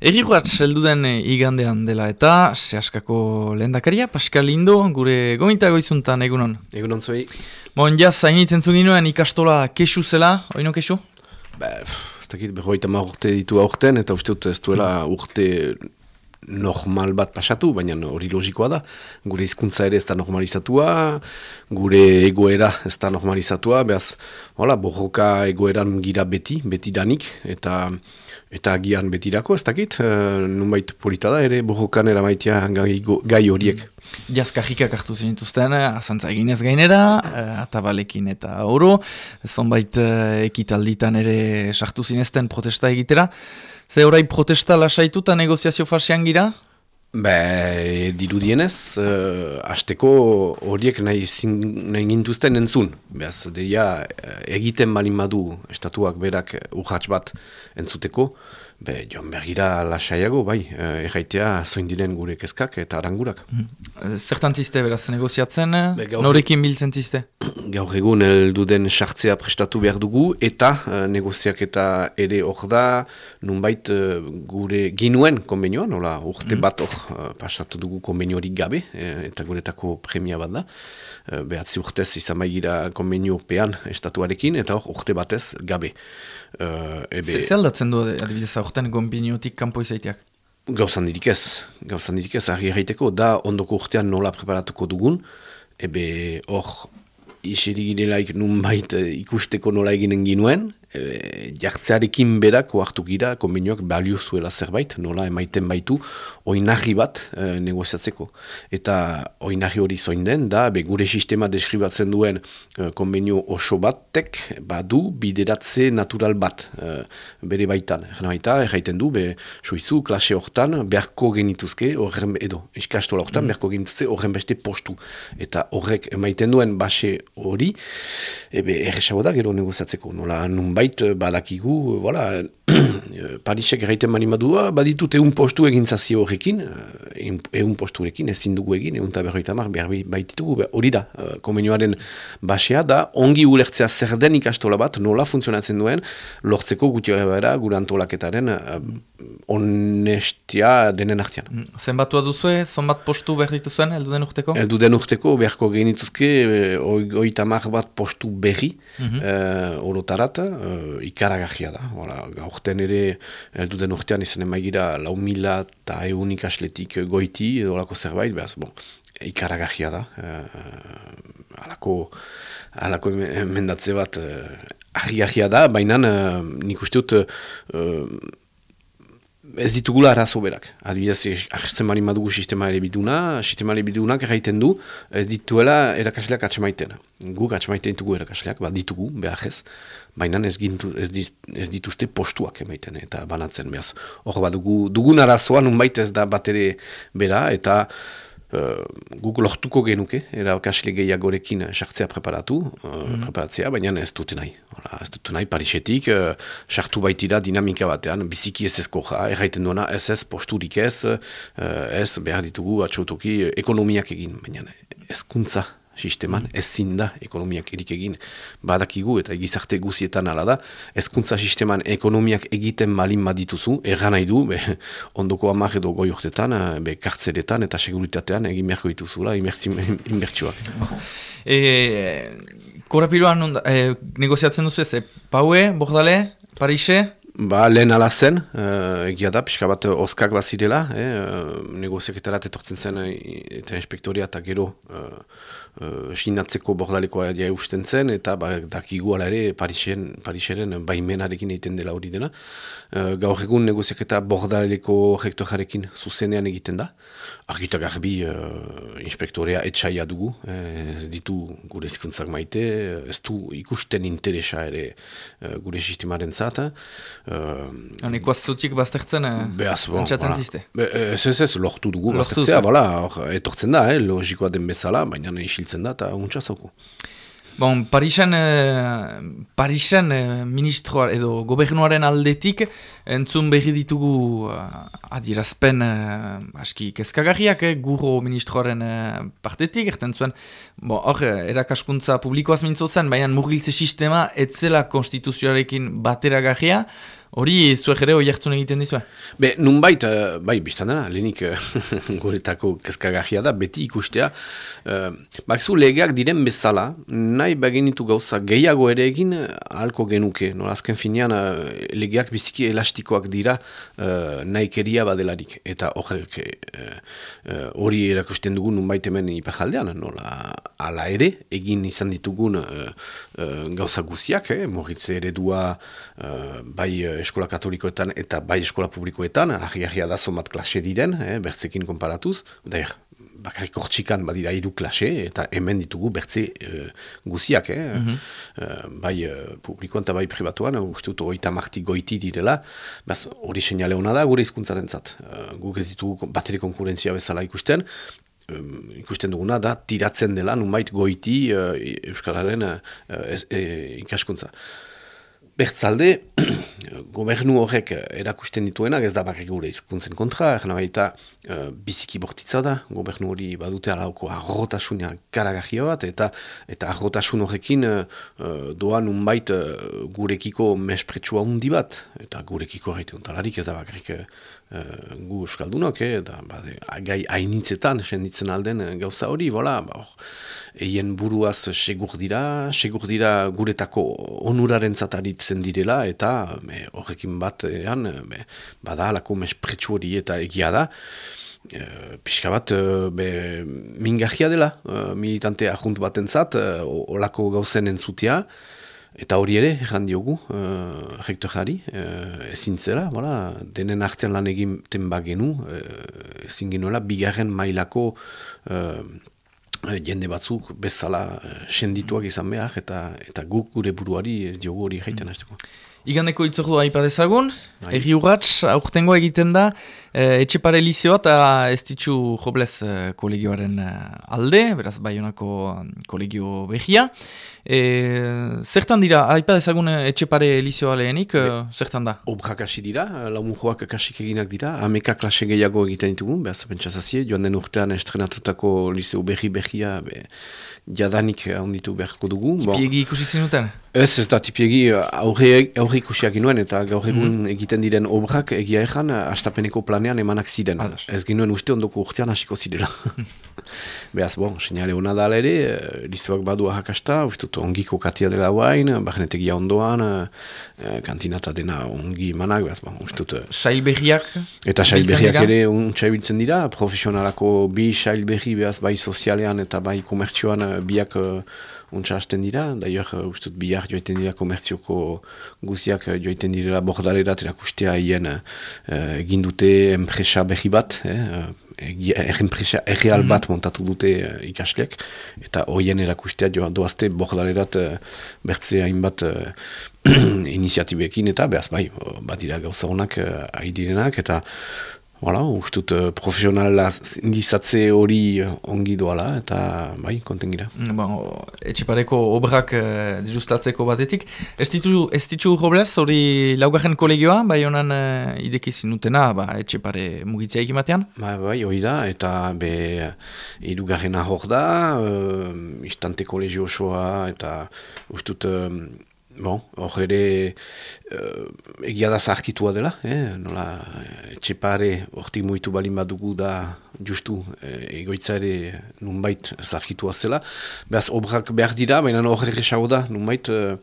Eri guatz, elduden igandean dela eta sehaskako lehen dakaria, Pascal Lindo, gure gomita goizuntan, egunon. Egunon zuei. Bon, jaz, zainitzen zuginuen ikastola kesu zela, oino kesu? Ba, ez dakit, berroita ma urte ditu aurten, eta uste dut ez duela urte normal bat pasatu, baina hori logikoa da. Gure hizkuntza ere ez da normalizatua, gure egoera ez da normalizatua, behaz, hola, borroka egoeran gira beti, beti danik, eta eta agian betirako, ez dakit, uh, nunbait polita da, ere borrokan eramaitia gai, gai horiek. Jazkajikak hartu zinituzten, azantza eginez gainera, uh, atabalekin eta oro, zonbait ekitalditan ere sartu zinezten protesta egitera. Ze horai protesta lasaitu eta negoziazio fasean gira? Be, dirudienez, uh, azteko horiek nahi, zin, nahi gintuzten entzun. Beaz, deia, egiten balin badu estatuak berak urratx bat entzuteko, Be, joan begira lasaiago, bai, eh, erraitea zoin diren gure kezkak eta arangurak. Zertan ziste, beraz, negoziatzen, Be, norekin biltzen ziste? Gaur egun, elduden sartzea prestatu behar dugu, eta uh, negoziak eta ere hor da, nunbait uh, gure ginuen konbenioan, nola, urte mm. bat hor uh, pasatu dugu konbeniorik gabe, eta guretako premia bat da. behatzi urtez izan baigira konbenio pean estatuarekin, eta hor urte batez gabe. Uh, ebe... Zer aldatzen du adibidez aurten gombiniotik kanpo izaiteak? Gauzan dirik ez, gauzan dirik ez, argi erraiteko, da ondoko urtean nola preparatuko dugun, ebe hor iseri girelaik nun bait eh, ikusteko nola eginen ginuen, e, jartzearekin berak oartu gira, konbenioak balio zuela zerbait, nola emaiten baitu, oinarri bat e, negoziatzeko. Eta oinarri hori zoin den, da, be, gure sistema deskribatzen duen e, konbenio oso batek, badu bideratze natural bat e, bere baitan. Gena baita, erraiten du, be, suizu, klase hortan, beharko genituzke, horren, edo, eskastola hortan, mm. beharko genituzke, horren beste postu. Eta horrek emaiten duen base hori, ebe, erresago da, gero negoziatzeko. Nola, nun bait eh, badakigu, eh, voilà, eh, Parisek erraiten mani madua, baditut egun postu egin zazio horrekin, egun postu horrekin, ezin dugu egin, egun eta berroita mar, behar baititugu, hori da, komenioaren basea da, ongi ulertzea zer den ikastola bat, nola funtzionatzen duen, lortzeko guti gara gure antolaketaren onestia denen artean. Mm, zenbatua duzue, zonbat postu behar dituzuen, eldu den urteko? Eldu den urteko, beharko genituzke, oita mar bat postu berri, mm -hmm. orotarat, uh, ikaragarria da. Gaurten ere, heldu den urtean izan emaigira lau mila eta egun ikasletik goiti, edo lako zerbait, behaz, bon, ikaragarria da. Uh, alako, alako mendatze bat uh, da, baina uh, nik uste dut uh, ez ditugula arazo berak. Adibidez, ahzen bari madugu sistema ere biduna, sistema ere bidunak erraiten du, ez dituela erakasleak atxemaiten. Guk atxemaiten ditugu erakasleak, bat ditugu, behar ez, baina ez, gintu, ez, ez dituzte postuak emaiten eta banatzen behaz. Hor bat dugu, dugun arazoa nunbait ez da bat ere bera, eta Uh, guk lortuko genuke, erakasle gehiagorekin sartzea preparatu, uh, preparatzea, baina ez dute nahi. Hala, ez dute nahi, Parisetik, uh, sartu baitira dinamika batean, biziki ez ezko ja, erraiten duena, ez ez posturik ez, uh, ez behar ditugu atxotoki ekonomiak egin, baina ezkuntza sisteman, ez zinda ekonomiak erik egin badakigu eta gizarte guzietan ala da, ezkuntza sisteman ekonomiak egiten malin badituzu, erra nahi du, be, ondoko amak edo goi ortetan, be, kartzeretan eta seguritatean egin beharko dituzula, inbertsuak. E, korapiloan e, negoziatzen duzu ez, e, Paue, Bordale, Parise? Ba, lehen ala zen, uh, egia da, pixka bat oskak bat zirela, eh, negoziaketarat etortzen zen eta inspektoria eta gero uh, sinatzeko bordalekoa ja usten zen, eta ba, dakigu ala ere Parisien, Pariseren baimenarekin egiten dela hori dena. Uh, gaur egun negoziak eta bordaleko rektorarekin zuzenean egiten da. Argita garbi uh, inspektorea etxaia dugu, ez ditu gure izkuntzak maite, ez du ikusten interesa ere uh, gure sistemaren zata. Uh, Haneko azotik baztertzen, bon, antxatzen ziste? Be, ez ez ez, lortu dugu baztertzea, bala, etortzen da, eh, logikoa den bezala, baina isiltzen da eta untsa zauku. Bon, Parisen, eh, Parisen eh, ministroa edo gobernuaren aldetik entzun berri ditugu eh, adierazpen eh, aski kezkagarriak eh, guro ministroaren eh, partetik, erten zuen, hor, eh, erakaskuntza publikoaz mintzo zen, baina murgiltze sistema etzela konstituzioarekin bateragarria, Hori zuek ere hori egiten dizue? Be, nun bait, uh, bai, biztan dena, lehenik uh, guretako kezkagahia da, beti ikustea. Uh, Bakzu legeak diren bezala, nahi bagenitu gauza gehiago ere egin ahalko genuke. No, azken finean, uh, legeak biziki elastikoak dira uh, nahi keria badelarik. Eta horrek hori uh, erakusten dugu nun bait hemen ipajaldean. Nola, ala ere, egin izan ditugun uh, gauza guziak, eh? morritze eredua uh, bai eskola katolikoetan eta bai eskola publikoetan, ahi-ahia da somat klase diren, eh, bertzekin konparatuz, dair, bakarrik hortxikan badira iru klase, eta hemen ditugu bertze uh, guziak, eh, mm -hmm. bai uh, publikoan eta bai privatuan, uste dut oita marti goiti direla, baz hori seinale hona da gure izkuntzaren zat. Uh, guk ez ditugu bateri konkurentzia bezala ikusten, ikusten duguna da tiratzen dela nunbait goiti uh, Euskararen uh, ikaskuntza. Bertzalde, gobernu horrek erakusten dituenak ez da barrik gure izkuntzen kontra, erna baita uh, biziki bortitza da, gobernu hori badute alauko arrotasunia karagahia bat, eta eta arrotasun horrekin uh, doan unbait uh, gurekiko mespretsua hundi bat, eta gurekiko horretu ontalarik ez da barrik uh, gu euskaldunok, eh, eta ba, gai hainitzetan, senditzen alden uh, gauza hori, bola, ba, eien buruaz segur dira, segur dira guretako onuraren zataritzen direla, eta horrekin bat, ean, be, bada, alako mespretsu hori eta egia da, Uh, pixka bat, be, mingahia dela, uh, militante ahunt bat entzat, uh, olako gauzen entzutia, Eta hori ere, erran diogu, uh, rektorari, uh, ezin zela, voilà, denen artean lan egiten bagenu, uh, ezin genuela, bigarren mailako uh, jende batzuk bezala uh, sendituak izan behar, eta, eta guk gure buruari ez diogu hori egiten mm. hasteko. Igandeko itzordu haipa dezagun, bai. erri urratx, aurtengo egiten da, e, etxe pare lizioa eta ez ditxu joblez kolegioaren alde, beraz baionako kolegio behia. E, zertan dira, haipa dezagun eh, etxepare elizioa lehenik, e, zertan da? Obrak hasi dira, lamun joak kasik eginak dira, ameka klase gehiago egiten ditugu, behaz pentsazazie, joan den urtean estrenatutako liceo berri berria, be, jadanik onditu beharko dugu. Tipiegi bon. ikusi zinuten? Ez, ez da, tipiegi aurre, aurre ikusiak inuen, eta gaur egun mm egiten diren obrak egia ezan, astapeneko planean emanak ziren. Ez ginuen uste ondoko urtean hasiko zidela. Beaz, bon, senyale hona da ere, lizoak badu ahakasta, uste dut ongiko katia dela guain, barnetegia ondoan, e, kantinata dena ongi manak, beaz, bon, uste dut... Sailberriak? Eta sailberriak ere untsa ebiltzen dira, profesionalako bi sailberri, beaz, bai sozialean eta bai komertzioan biak untsa hasten dira, daior, uste dut, bihar joiten dira komertzioko guziak joiten dira bordalerat erakustea hien egindute enpresa berri bat, eh, errenpresa erreal bat mhm. montatu dute uh, ikasleak, eta hoien erakustea joa doazte bordalerat uh, bertzea hainbat uh, iniziatibekin, eta behaz bai, bat dira gauza honak uh, eta Voilà, ustut uh, profesionala indizatze hori ongi doala eta bai, konten gira. Mm, bon, etxipareko obrak uh, dirustatzeko batetik. Ez ditu, ez ditu roblez hori laugarren kolegioa, bai honan uh, idekizin utena ba, etxipare mugitzea egimatean? Ba, bai, hori da, eta be idugarren ahor da, uh, istante kolegio osoa, eta ustut... Bon, hor ere uh, egia da zaharkitua dela, eh? nola etxepare hortik moitu balin badugu da justu eh, egoitza ere nunbait zaharkitua zela. Beaz, obrak behar dira, baina hor erresago da, nunbait uh,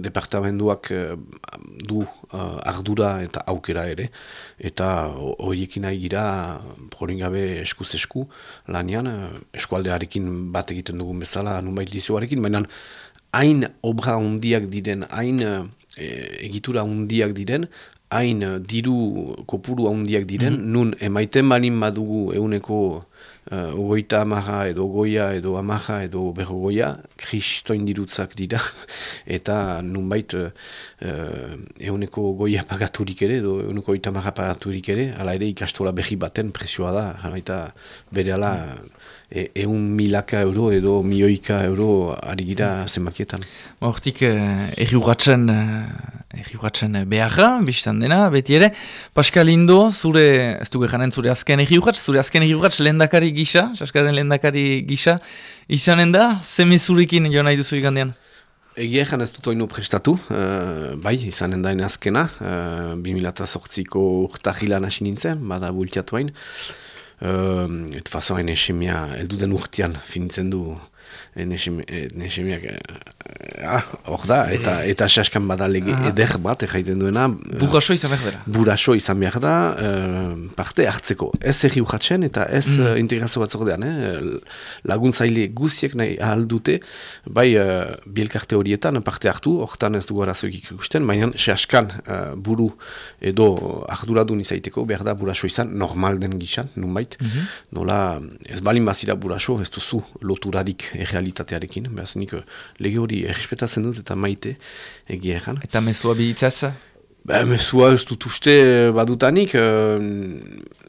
departamentuak uh, du uh, ardura eta aukera ere. Eta horiekin nahi gira, gabe eskuz esku, lanian, eskualdearekin bat egiten dugun bezala, nunbait lizeoarekin, baina hain obra hundiak diren, hain e, egitura hundiak diren, hain diru kopuru hundiak diren, mm nun emaiten banin badugu euneko uh, ogoita amaja edo goia edo amaja edo berrogoia, kristoin dirutzak dira, eta nunbait uh, euneko goia pagaturik ere, edo euneko oita amaja pagaturik ere, ala ere ikastola berri baten presioa da, baita bere ala e, eun milaka euro edo milioika euro ari gira zenbakietan. Ba, hortik eh, erri urratzen, eh, beharra, biztan dena, beti ere. Pascal Indo, zure, ez du gehanen zure azken erri zure azken erri urratz lehendakari gisa, saskaren lehendakari gisa, izanen da, zeme zurekin jo nahi duzu igandean? Egia ezan ez dut oinu prestatu, uh, bai, izanen dain azkena, uh, 2008ko urtahilan hasi nintzen, bada bultiatu hain. Uh, eta hain esemia, elduden urtean finitzen du Nesemiak, eh, ah, hor da, eta eta saskan bada lege ah. eder bat, jaiten duena. Buraso izan behar da. Buraso izan behar da, parte hartzeko. Ez erri urratzen eta ez mm. integrazio bat zordean. Eh? Laguntzaile guziek nahi ahal dute, bai uh, bielkarte horietan parte hartu, hortan ez dugu arazoik ikusten, baina saskan uh, buru edo arduradun izaiteko, behar da buraso izan, normal den gizan, nunbait. Mm -hmm. Nola, ez balin bazira buraso, ez duzu loturarik errealitatearekin, behaz nik eh, lege hori errespetatzen dut eta maite egia egan. Eta mesua bihitzaz? Ba, mesua ez dut uste eh, badutanik, uh,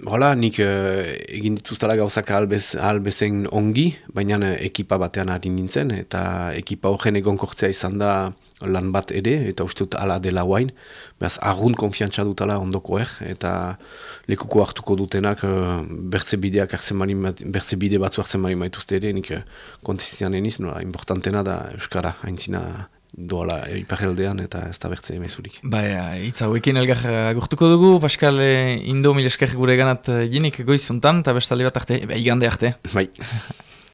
hola, nik uh, egin dituztara gauzak albezen ongi, baina ekipa batean ari nintzen, eta ekipa horren egon kortzea izan da lan bat ere, eta uste dut ala dela guain, behaz agun konfiantza dutala ondoko er, eta lekuko hartuko dutenak uh, bertze bideak hartzen mari, bertze bide batzu hartzen mari maituzte ere, nik uh, kontistian eniz, nola, importantena da Euskara, haintzina doala iparreldean eta ez da bertze emezurik. Bai, hitz hauekin elgar agurtuko dugu, Pascal Indo mil esker gure ganat jinik goizuntan, eta bestalde bat arte, bai, igande arte. Bai.